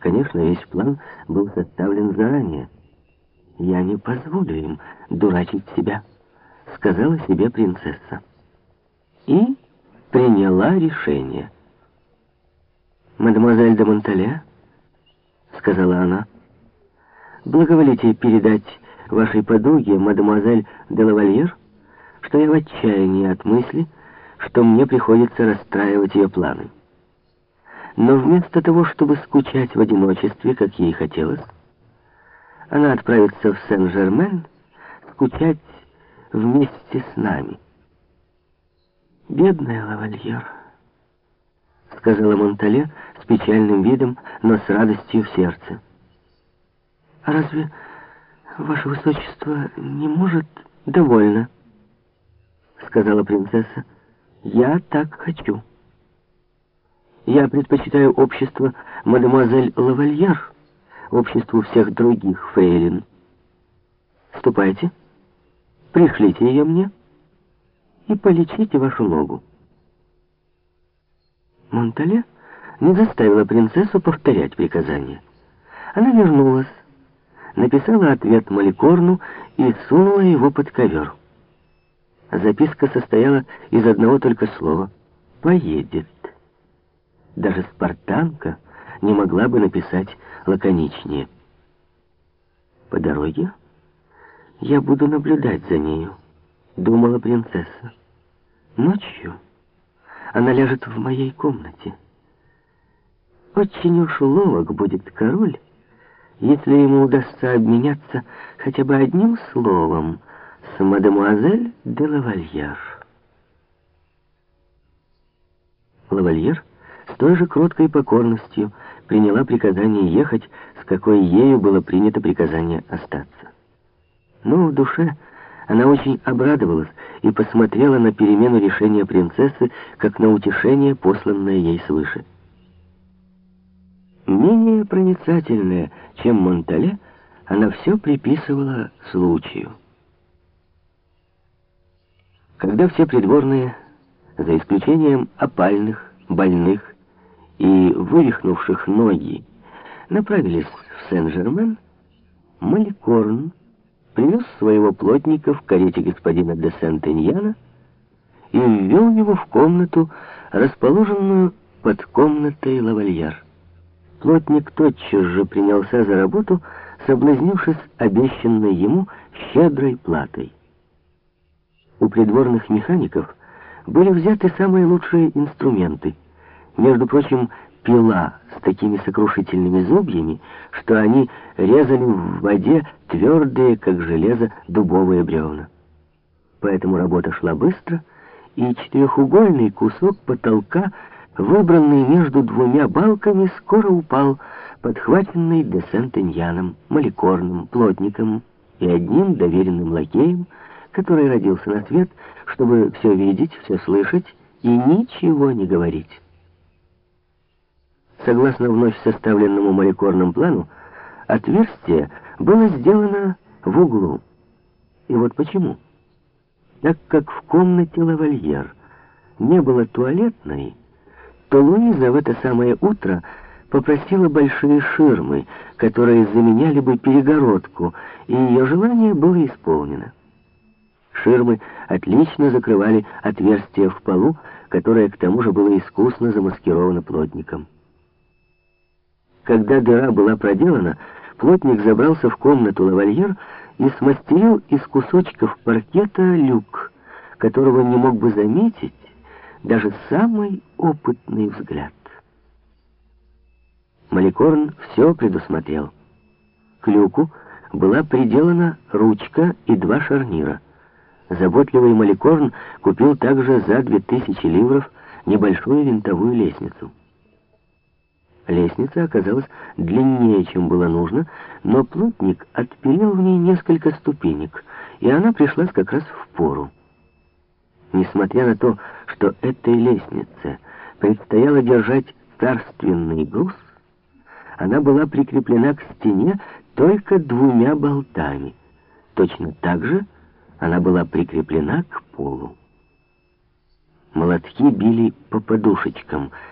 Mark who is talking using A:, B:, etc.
A: Конечно, весь план был составлен заранее. «Я не позволю им дурачить себя», — сказала себе принцесса. И приняла решение. «Мадемуазель де Монтале», — сказала она, — «благоволите передать вашей подруге, мадемуазель де Лавальер, что я в отчаянии от мысли, что мне приходится расстраивать ее планы. Но вместо того, чтобы скучать в одиночестве, как ей хотелось, она отправится в Сен-Жермен скучать вместе с нами. «Бедная лавальер», — сказала Монтале с печальным видом, но с радостью в сердце. «А разве ваше высочество не может...» «Довольно», — сказала принцесса. «Я так хочу. Я предпочитаю общество мадемуазель Лавальер» обществу всех других фрейлин. Ступайте, пришлите ее мне и полечите вашу ногу. Монтале не заставила принцессу повторять приказание. Она вернулась, написала ответ Маликорну и сунула его под ковер. Записка состояла из одного только слова «поедет». Даже спартанка не могла бы написать лаконичнее. По дороге я буду наблюдать за нею, думала принцесса. Ночью она ляжет в моей комнате. Очень уж ловок будет король, если ему удастся обменяться хотя бы одним словом с мадемуазель де Лавальер. Лавальер той же кроткой покорностью приняла приказание ехать, с какой ею было принято приказание остаться. Но в душе она очень обрадовалась и посмотрела на перемену решения принцессы, как на утешение, посланное ей свыше. Менее проницательная, чем Монтале, она все приписывала случаю. Когда все придворные, за исключением опальных, больных и вывихнувших ноги, направились в Сен-Жермен, Маликорн привез своего плотника в карете господина де Сент-Эньяна и ввел его в комнату, расположенную под комнатой лавальяр. Плотник тотчас же принялся за работу, соблазнившись обещанной ему щедрой платой. У придворных механиков были взяты самые лучшие инструменты — между прочим, пила с такими сокрушительными зубьями, что они резали в воде твердые, как железо, дубовые бревна. Поэтому работа шла быстро, и четырехугольный кусок потолка, выбранный между двумя балками, скоро упал, подхваченный де Сентеньяном, маликорным, плотником и одним доверенным лакеем, который родился на свет, чтобы все видеть, все слышать и ничего не говорить. Согласно вновь составленному молекорным плану, отверстие было сделано в углу. И вот почему. Так как в комнате лавальер не было туалетной, то Луиза в это самое утро попросила большие ширмы, которые заменяли бы перегородку, и ее желание было исполнено. Ширмы отлично закрывали отверстие в полу, которое к тому же было искусно замаскировано плотником. Когда дыра была проделана, плотник забрался в комнату лавальер и смастерил из кусочков паркета люк, которого не мог бы заметить даже самый опытный взгляд. Маликорн все предусмотрел. К люку была приделана ручка и два шарнира. Заботливый Маликорн купил также за две тысячи ливров небольшую винтовую лестницу. Лестница оказалась длиннее, чем было нужно, но плотник отпилил в ней несколько ступенек, и она пришлась как раз в пору. Несмотря на то, что этой лестнице предстояло держать царственный груз, она была прикреплена к стене только двумя болтами. Точно так же она была прикреплена к полу. Молотки били по подушечкам —